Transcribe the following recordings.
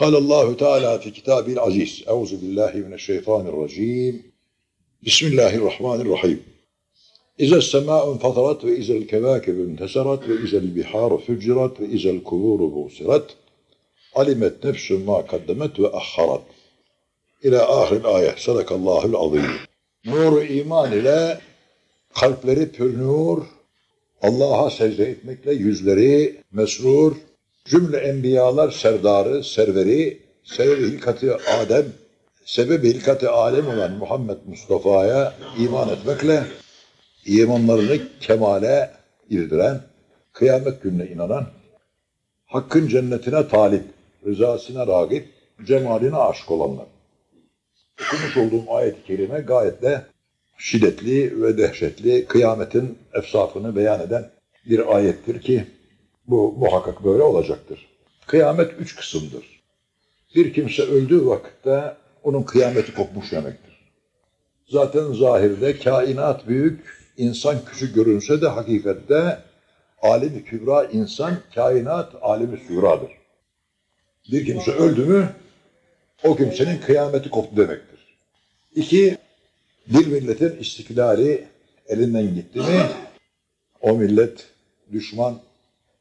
قال الله تعالى في كتابه العزيز أعوذ بالله من الشيطان الرجيم بسم الله الرحمن الرحيم إذا السماء انفطرت وإذا الكواكب انتثرت وإذا البحار فجرت وإذا القبور بوصرت علمت نفس ما قدمت وأخرت İlâ ahir ayet. Sadakallahül azim. Nur iman ile kalpleri pürnur, Allah'a secde etmekle yüzleri mesrur, cümle enbiyalar serdarı, serveri, sebebi hilkati Adem, sebebi hilkati alem olan Muhammed Mustafa'ya iman etmekle imanlarını kemale irdiren, kıyamet gününe inanan, hakkın cennetine talip, rızasına ragip, cemaline aşık olanlar. Okumuş olduğum ayet-i kerime gayet de şiddetli ve dehşetli kıyametin efsafını beyan eden bir ayettir ki bu muhakkak böyle olacaktır. Kıyamet üç kısımdır. Bir kimse öldüğü vakitte onun kıyameti kopmuş demektir. Zaten zahirde kainat büyük, insan küçük görünse de hakikatte alemi kübra insan, kainat alemi suradır. Bir kimse öldü mü o kimsenin kıyameti koptu demektir. İki, bir milletin istiklali elinden gitti mi o millet düşman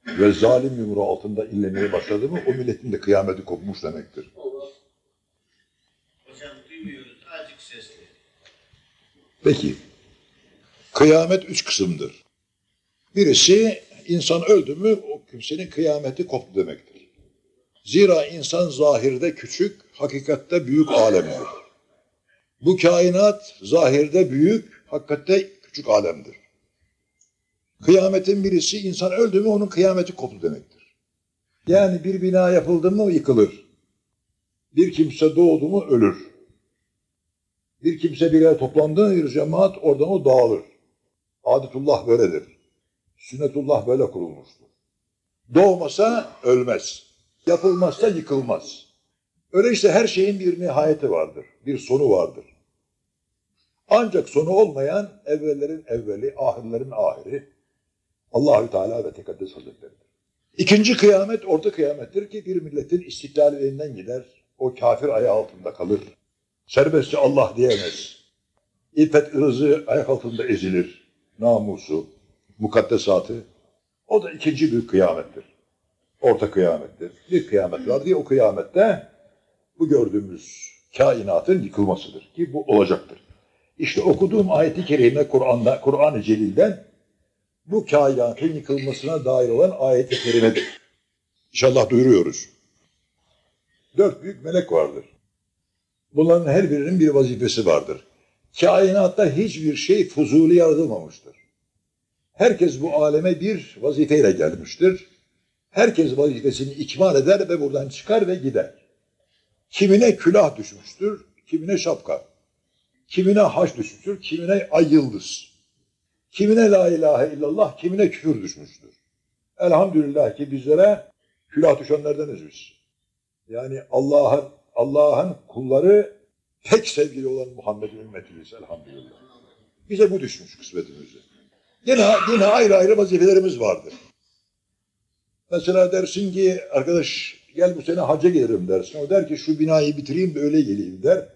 ve zalim yumruğu altında inlemeye başladı mı o milletin de kıyameti kopmuş demektir. Hocam duymuyoruz. Azıcık sesli. Peki, kıyamet üç kısımdır. Birisi insan öldü mü o kimsenin kıyameti koptu demektir. Zira insan zahirde küçük, hakikatte büyük alemdir. Bu kainat zahirde büyük, hakikatte küçük alemdir. Kıyametin birisi insan öldü mü onun kıyameti koptu demektir. Yani bir bina yapıldı mı yıkılır. Bir kimse doğdu mu ölür. Bir kimse bir yere toplandığı mı bir cemaat oradan o dağılır. Adetullah böyledir. Sünnetullah böyle kurulmuştur. Doğmasa ölmez. Yapılmazsa yıkılmaz. Öyle işte her şeyin bir nihayeti vardır. Bir sonu vardır. Ancak sonu olmayan evvellerin evveli, ahirlerin ahiri Allahü Teala ve Tekaddes Hazretleri'dir. İkinci kıyamet orta kıyamettir ki bir milletin istiklali elinden gider. O kafir ayağı altında kalır. Serbestçe Allah diyemez. İffet ırzı ayak altında ezilir. Namusu, mukaddesatı. O da ikinci büyük kıyamettir. Orta kıyamettir. Bir kıyamet var diye o kıyamette bu gördüğümüz kainatın yıkılmasıdır ki bu olacaktır. İşte okuduğum ayeti kerime Kur'an'da, Kur'an-ı Celil'den bu kainatın yıkılmasına dair olan ayet-i kerimedir. İnşallah duyuruyoruz. Dört büyük melek vardır. Bunların her birinin bir vazifesi vardır. Kainatta hiçbir şey fuzuli yaratılmamıştır. Herkes bu aleme bir vazifeyle gelmiştir. Herkes vazifesini ikmal eder ve buradan çıkar ve gider. Kimine külah düşmüştür, kimine şapka. Kimine haç düşmüştür, kimine ay yıldız. Kimine la ilahe illallah, kimine küfür düşmüştür. Elhamdülillah ki bizlere külah düşenlerdeniz biz. Yani Allah'ın Allah'ın kulları tek sevgili olan Muhammed'in ümmetiyiz elhamdülillah. Bize bu düşmüş kısmetimizi. Yine, yine ayrı ayrı vazifelerimiz vardır. Mesela dersin ki arkadaş gel bu sene hacca gelirim dersin. O der ki şu binayı bitireyim de öyle geleyim der.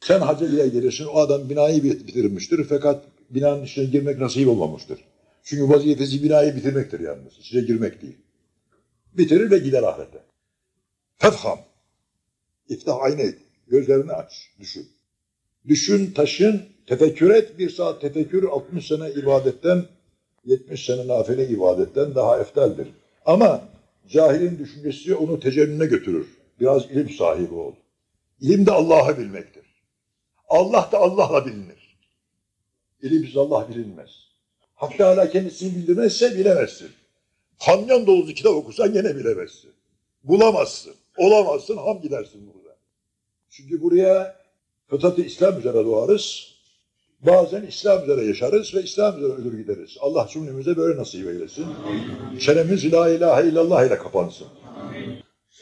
Sen hacca diye gelirsin o adam binayı bitirmiştir fakat binanın içine girmek nasip olmamıştır. Çünkü vazifesi binayı bitirmektir yalnız. İçine girmek değil. Bitirir ve gider ahirete. Fetham. İftah aynet. Gözlerini aç. Düşün. Düşün, taşın, tefekkür et. Bir saat tefekkür 60 sene ibadetten, 70 sene nafile ibadetten daha eftaldir. Ama cahilin düşüncesi onu tecennüne götürür. Biraz ilim sahibi ol. İlim de Allah'ı bilmektir. Allah da Allah'la bilinir. İlimsiz Allah bilinmez. Hak Teala kendisini bildirmezse bilemezsin. Kamyon dolusu kitap okusan gene bilemezsin. Bulamazsın. Olamazsın, ham gidersin burada. Çünkü buraya fıtratı İslam üzere doğarız. Bazen İslam üzere yaşarız ve İslam üzere ölür gideriz. Allah cümlemize böyle nasip eylesin. Çenemiz la ilahe illallah ile kapansın.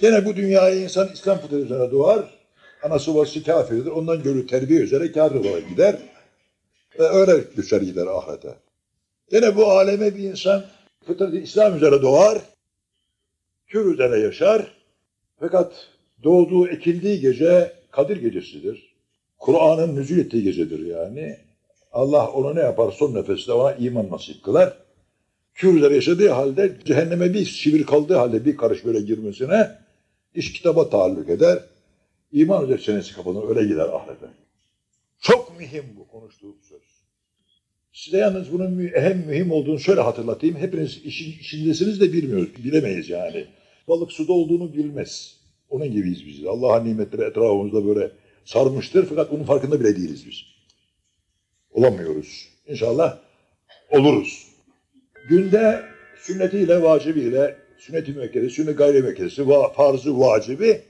Gene bu dünyaya insan İslam fıtratı üzere doğar. Anası babası kafirdir. Ondan görür terbiye üzere kafir olarak gider. Ve öyle düşer gider ahirete. Gene bu aleme bir insan fıtratı İslam üzere doğar. Kür üzere yaşar. Fakat Doğduğu, ekildiği gece Kadir gecesidir. Kur'an'ın nüzul ettiği gecedir yani. Allah ona ne yapar son nefeste ona iman nasip kılar. Kürler yaşadığı halde cehenneme bir şivir kaldığı halde bir karış böyle girmesine iş kitaba taalluk eder. İman üzere çenesi kapanır öyle gider ahirete. Çok mühim bu konuştuğum söz. Size yalnız bunun mü- hem mühim olduğunu şöyle hatırlatayım. Hepiniz işin içindesiniz de bilmiyoruz. Bilemeyiz yani. Balık suda olduğunu bilmez. Onun gibiyiz biz. Allah'ın nimetleri etrafımızda böyle sarmıştır. Fakat bunun farkında bile değiliz biz. Olamıyoruz. İnşallah oluruz. Günde sünnetiyle, vacibiyle, sünnet-i müekkede, sünnet gayri müekkedesi, farzı, vacibi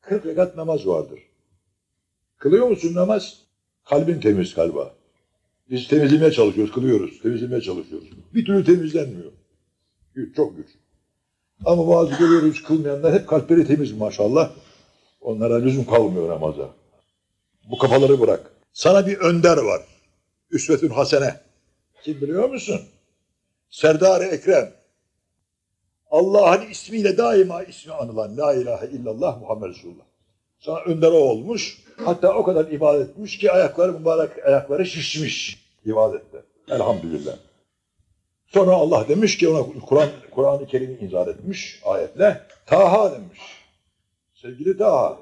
40 rekat namaz vardır. Kılıyor musun namaz? Kalbin temiz kalba. Biz temizlemeye çalışıyoruz, kılıyoruz, temizlemeye çalışıyoruz. Bir türlü temizlenmiyor. Güç, çok güç. Ama bazı görüyoruz kılmayanlar hep kalpleri temiz maşallah. Onlara lüzum kalmıyor namaza. Bu kafaları bırak. Sana bir önder var. Üsvetün Hasene. Kim biliyor musun? Serdar-ı Ekrem. Allah'ın ismiyle daima ismi anılan La ilahe illallah Muhammed Resulullah. Sana önder o olmuş. Hatta o kadar ibadet etmiş ki ayakları mübarek ayakları şişmiş ibadette. Elhamdülillah. Sonra Allah demiş ki ona Kur'an Kur'an-ı Kerim'i inzar etmiş ayetle. Taha demiş. Sevgili Taha.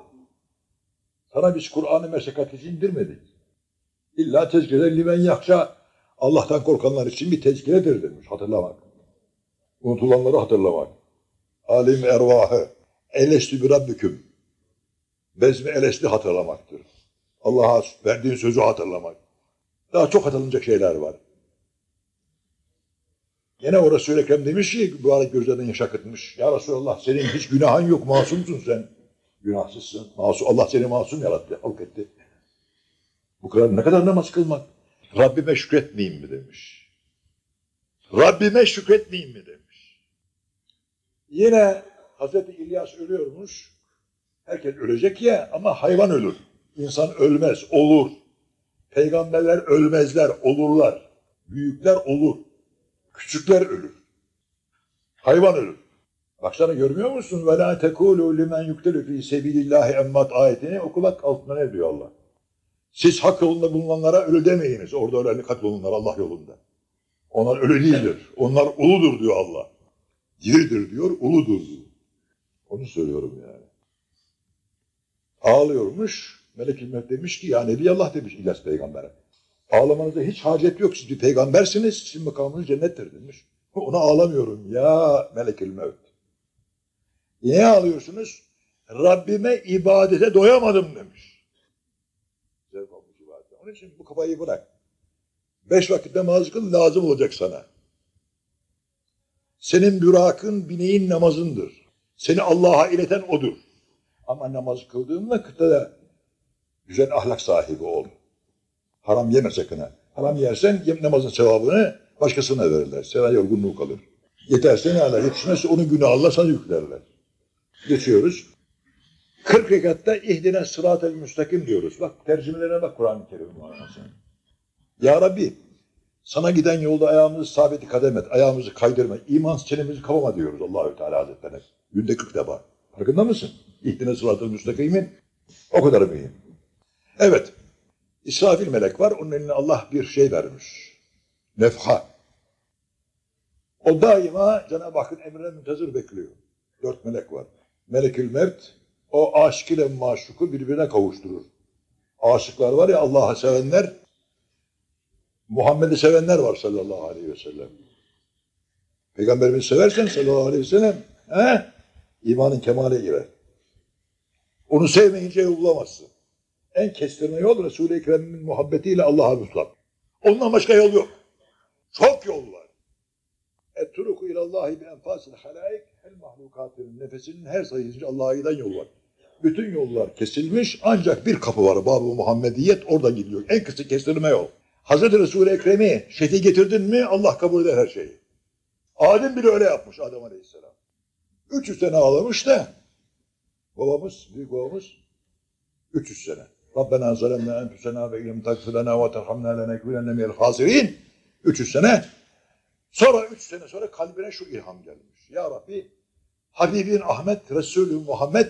Sana biz Kur'an'ı meşakkat için indirmedik. İlla tezkire limen yakşa Allah'tan korkanlar için bir tezkiredir demiş. Hatırlamak. Unutulanları hatırlamak. Alim ervahı. Elestü bir rabbüküm. Bezmi elesti hatırlamaktır. Allah'a verdiğin sözü hatırlamak. Daha çok hatırlanacak şeyler var. Yine o Resul-i Ekrem demiş ki mübarek gözlerden yaş akıtmış. Ya Resulallah senin hiç günahın yok masumsun sen. Günahsızsın. Masum. Allah seni masum yarattı, halk etti. Bu kadar ne kadar namaz kılmak? Rabbime şükretmeyeyim mi demiş. Rabbime şükretmeyeyim mi demiş. Yine Hazreti İlyas ölüyormuş. Herkes ölecek ya ama hayvan ölür. İnsan ölmez, olur. Peygamberler ölmezler, olurlar. Büyükler olur. Küçükler ölür. Hayvan ölür. Baksana görmüyor musun? Ve la tekulu limen yuktelu fi sebilillahi emmat ayetini oku bak altına ne diyor Allah. Siz hak yolunda bulunanlara ölü demeyiniz. Orada ölenli katlolunlar Allah yolunda. Onlar ölü değildir. Onlar uludur diyor Allah. Diridir diyor, uludur. Onu söylüyorum yani. Ağlıyormuş. Melek-i Mevt demiş ki ya Nebi Allah demiş İlyas peygambere. Ağlamanıza hiç hacet yok. Siz bir peygambersiniz. Sizin makamınız cennettir demiş. Ona ağlamıyorum ya Melek-i Mevt. Niye ağlıyorsunuz? Rabbime ibadete doyamadım demiş. Zevk ibadete. Onun için bu kafayı bırak. Beş vakit namaz kıl lazım olacak sana. Senin bürakın bineğin namazındır. Seni Allah'a ileten odur. Ama namaz kıldığın vakitte de güzel ahlak sahibi ol. Haram yeme sakın ha. Haram yersen yem namazın sevabını başkasına verirler. Sana yorgunluğu kalır. Yeterse ne alır? Yetişmezse onun günü Allah sana yüklerler. Geçiyoruz. 40 rekatta ihdine sırat-el müstakim diyoruz. Bak tercümelerine bak Kur'an-ı Kerim'in manasına. Ya Rabbi sana giden yolda ayağımızı sabit kadem et, ayağımızı kaydırma, iman çenemizi kapama diyoruz Allahü Teala Hazretleri. Günde 40 defa. Farkında mısın? İhdine sırat-el müstakimin o kadar mühim. Evet. İsrafil melek var. Onun eline Allah bir şey vermiş. Nefha. O daima Cenab-ı Hakk'ın emrine müntezir bekliyor. Dört melek var. Melekül Mert o aşık ile maşuku birbirine kavuşturur. Aşıklar var ya Allah'a sevenler Muhammed'i sevenler var sallallahu aleyhi ve sellem. Peygamberimizi seversen sallallahu aleyhi ve sellem he, imanın kemale girer. Onu sevmeyince bulamazsın. En kestirme yol Resul-i Ekrem'in muhabbetiyle Allah'a mutlak. Ondan başka yol yok. Çok yol var. Et-turuku ilallahi bi enfasil halaik el mahlukatının nefesinin her sayısınca Allah'a giden yol var. Bütün yollar kesilmiş ancak bir kapı var. Bab-ı Muhammediyet oradan gidiyor. En kısa kestirme yol. Hazreti Resul-i Ekrem'i şefi getirdin mi Allah kabul eder her şeyi. Adem bile öyle yapmış Adem Aleyhisselam. 300 sene ağlamış da babamız, büyük babamız 300 sene. Rabbena zalemna enfusena ve ilm tagfirlena ve terhamna lenekûnenne minel hasirin. 300 sene. Sonra 3 sene sonra kalbine şu ilham gelmiş. Ya Rabbi Habibin Ahmet, Resulü Muhammed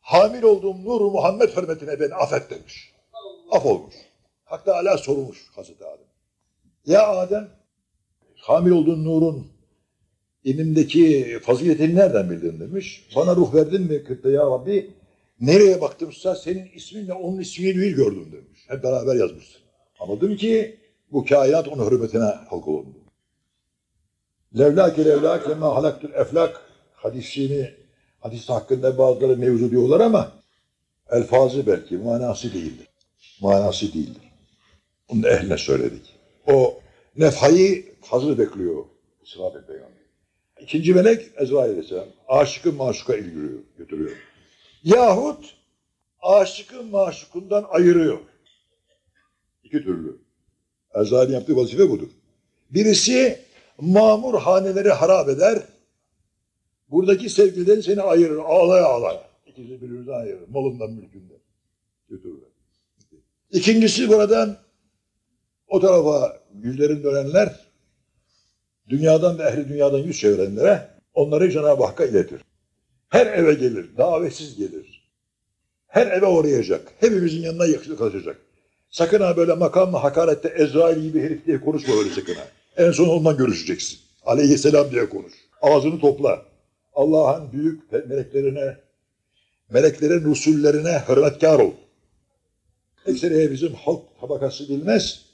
Hamil olduğum nuru Muhammed hürmetine beni affet demiş. Af olmuş. Hak Teala sormuş Hazreti Adem. Ya Adem, hamil olduğun nurun inimdeki faziletini nereden bildin demiş. Bana ruh verdin mi kırkta ya Rabbi? Nereye baktımsa senin isminle onun ismini değil gördüm demiş. Hep beraber yazmışsın. Anladım ki bu kainat onun hürmetine halk olundu. Levlaki levlak lema halaktül eflak hadisini hadis hakkında bazıları mevzu diyorlar ama elfazı belki manası değildir. Manası değildir. Bunu ehline söyledik. O nefhayı hazır bekliyor İsrafil Peygamber. İkinci melek Ezrail Aleyhisselam. Aşıkı maşuka ilgiliyor, götürüyor. Yahut aşıkı maşukundan ayırıyor. İki türlü. Ezrail'in yaptığı vazife budur. Birisi mamur haneleri harap eder. Buradaki sevgilileri seni ayırır. Ağlaya ağlaya. İkisi birbirinden ayırır. Malından mülkünden. Götürürler. İkincisi buradan o tarafa yüzlerin dönenler dünyadan ve ehli dünyadan yüz çevirenlere onları Cenab-ı Hakk'a iletir. Her eve gelir, davetsiz gelir. Her eve uğrayacak. Hepimizin yanına yakışıklı kalacak. Sakın ha böyle makamı hakarette Ezrail gibi herif diye konuşma öyle sakın ha. En son ondan görüşeceksin. Aleyhisselam diye konuş. Ağzını topla. Allah'ın büyük meleklerine, meleklerin rusullerine hürmetkar ol. Ekseriye bizim halk tabakası bilmez.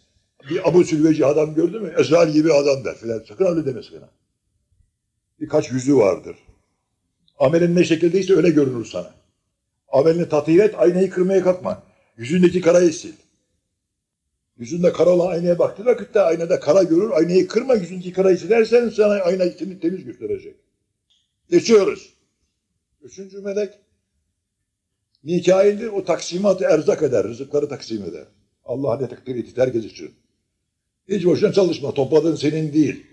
Bir Abu Sülveci adam gördü mü? Ezrail gibi adam der filan. Sakın öyle deme sakın. Birkaç yüzü vardır. Amelin ne şekildeyse öyle görünür sana. Amelini tatih et, aynayı kırmaya kalkma. Yüzündeki karayı sil. Yüzünde kara olan aynaya baktığı vakitte aynada kara görür, aynayı kırma, yüzündeki karayı silersen sana ayna seni temiz gösterecek. Geçiyoruz. Üçüncü melek Mikail'dir, o taksimatı erzak eder, rızıkları taksim eder. Allah ne takdir etti herkes için. Hiç boşuna çalışma, topladığın senin değil.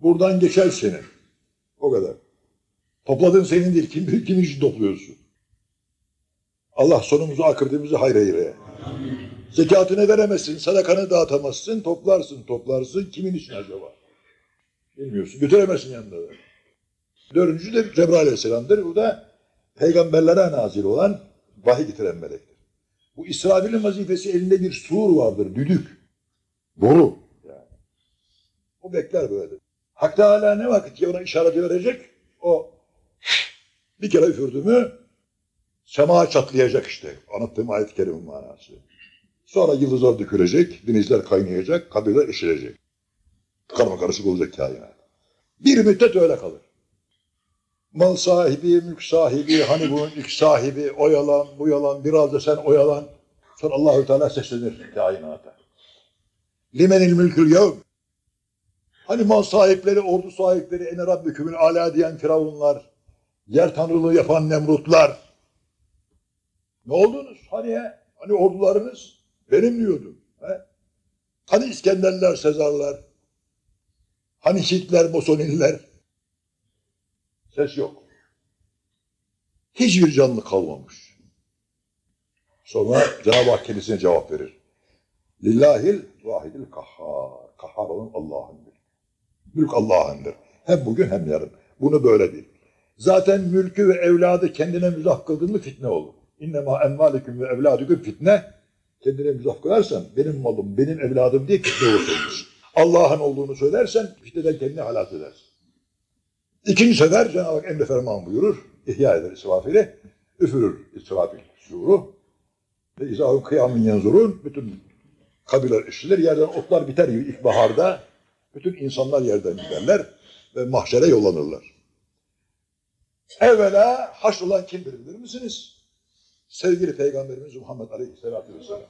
Buradan geçer senin. O kadar. Topladığın senin değil, kim, kim için topluyorsun? Allah sonumuzu akıbetimizi hayra eyle. Zekatını veremezsin, sadakanı dağıtamazsın, toplarsın, toplarsın. Kimin için acaba? Bilmiyorsun, götüremezsin yanında. da. Dördüncü de Cebrail Aleyhisselam'dır. Bu da peygamberlere nazil olan vahiy getiren melektir. Bu İsrafil'in vazifesi elinde bir sur vardır, düdük. Boru. O bekler böyle. Hak Teala ne vakit ki ona işareti verecek, o bir kere üfürdü mü sema çatlayacak işte. Anlattığım ayet-i kerimin manası. Sonra yıldızlar dökülecek, denizler kaynayacak, kabirler eşilecek. Karma karışık olacak kainat. Bir müddet öyle kalır. Mal sahibi, mülk sahibi, hani bunun ilk sahibi, o yalan, bu yalan, biraz da sen oyalan. Sonra Allahü Teala seslenir kainata. Limenil mülkül yevm. Hani mal sahipleri, ordu sahipleri, ene rabbükümün ala diyen firavunlar, yer tanrılığı yapan Nemrutlar. Ne oldunuz? Hani ya? Hani ordularınız? Benim diyordum. He? Hani İskenderler, Sezarlar? Hani Hitler, Mussolini'ler? Ses yok. Hiçbir canlı kalmamış. Sonra Cenab-ı Hak kendisine cevap verir. Lillahil vahidil kahhar. Kahhar olan Allah'ındır. Mülk Allah'ındır. Hem bugün hem yarın. Bunu böyle bil. Zaten mülkü ve evladı kendine müzah kıldın mı fitne olur. İnnemâ envâlüküm ve evlâdüküm fitne. Kendine müzah kılarsan benim malım, benim evladım diye fitne olursunuz. Allah'ın olduğunu söylersen fitneden kendini halat edersin. İkinci sefer Cenab-ı Hak emre ferman buyurur. İhya eder İsrafil'i. Üfürür İsrafil suru. Ve izahun kıyamin yanzurun. Bütün kabileler işçiler yerden otlar biter gibi ilkbaharda bütün insanlar yerden giderler ve mahşere yollanırlar. Evvela haşr olan kimdir bilir misiniz? Sevgili Peygamberimiz Muhammed Aleyhisselatü Vesselam.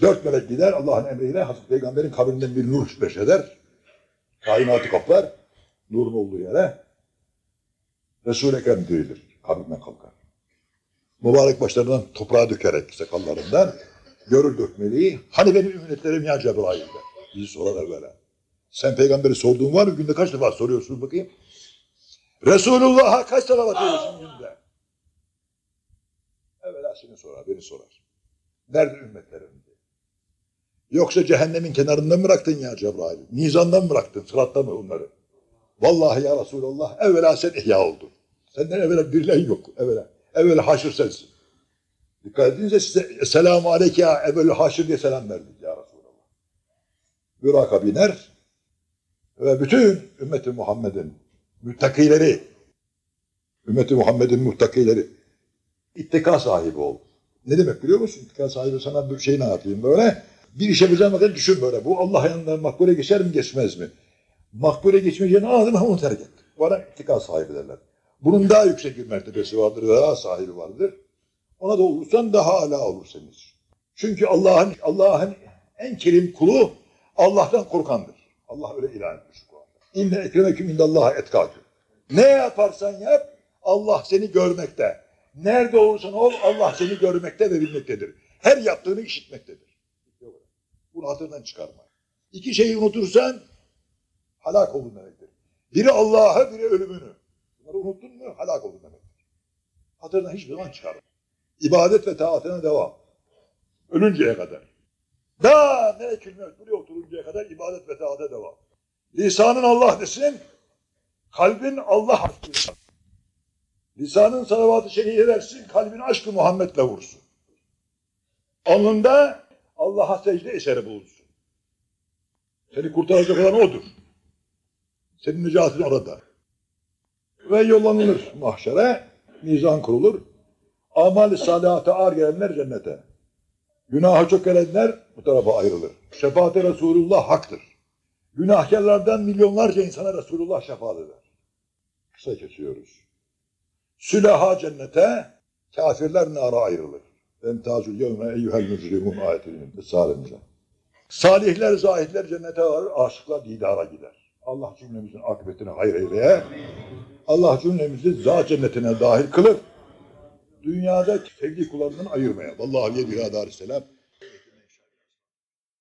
Dört melek gider Allah'ın emriyle Hazreti Peygamber'in kabrinden bir nur beşeder. Kainatı kaplar. Nurun olduğu yere Resul-i Ekrem dirilir. Kabrinden kalkar. Mübarek başlarından toprağa dökerek sakallarından görür dökmeliği. Hani benim ümmetlerim ya Cebrail der. Bizi sorar evvela. Sen peygamberi sorduğun var mı? Günde kaç defa soruyorsun bakayım? Resulullah'a kaç salavat ediyorsun günde? Evvela seni sorar, beni sorar. Nerede ümmetlerim diye. Yoksa cehennemin kenarında mı bıraktın ya Cebrail? Nizandan mı bıraktın? Sıratta mı onları? Vallahi ya Resulallah evvela sen ihya oldun. Senden evvela birilen yok. Evvela. Evvela haşır sensin. Dikkat edince size selamu aleyke ya evvela haşır diye selam Resulallah. Buraka biner ve bütün ümmeti Muhammed'in müttakileri ümmeti Muhammed'in muttakileri ittika sahibi ol. Ne demek biliyor musun? İttika sahibi sana bir şey ne yapayım böyle. Bir iş yapacağım bakın düşün böyle. Bu Allah yanından makbule geçer mi geçmez mi? Makbule geçmeyeceğini anladın onu terk et. Bana ittika sahibi derler. Bunun daha yüksek bir mertebesi vardır, daha sahibi vardır. Ona da olursan daha âlâ olur senin için. Çünkü Allah'ın Allah'ın en kerim kulu Allah'tan korkandır. Allah öyle ilan etmiş Kur'an'da. İnne ekremeküm indallâhe etkâküm. Ne yaparsan yap Allah seni görmekte. Nerede olursan ol Allah seni görmekte ve bilmektedir. Her yaptığını işitmektedir. Bunu hatırdan çıkarma. İki şeyi unutursan halak oldun demektir. Biri Allah'ı, biri ölümünü. Bunları unuttun mu halak oldun demektir. Hatırdan hiçbir zaman çıkarma. İbadet ve taatına devam. Ölünceye kadar. Daha ne ekilmez buraya oturuncaya kadar ibadet ve taata devam. Lisanın Allah desin, kalbin Allah aşkı. Lisanın salavat-ı şeriye versin, kalbin aşkı Muhammed'le vursun. Alnında Allah'a secde eseri bulunsun. Seni kurtaracak olan odur. Senin nicatin orada. Ve yollanılır mahşere, mizan kurulur. Amal-i salihata ağır gelenler cennete. Günaha çok gelenler bu tarafa ayrılır. Şefaat-i Resulullah haktır. Günahkarlardan milyonlarca insana Resulullah şefaat eder. Kısa kesiyoruz. Sülaha cennete, kafirler nara ayrılır. Emtazül yevme eyyühel mücrimun ayetinin Risale'mize. Salihler, zahitler cennete varır, aşıklar didara gider. Allah cümlemizin akıbetine hayır eyleye. Allah cümlemizi zat cennetine dahil kılır. Dünyada sevdiği kullarından ayırmaya. Vallahi bir adar selam.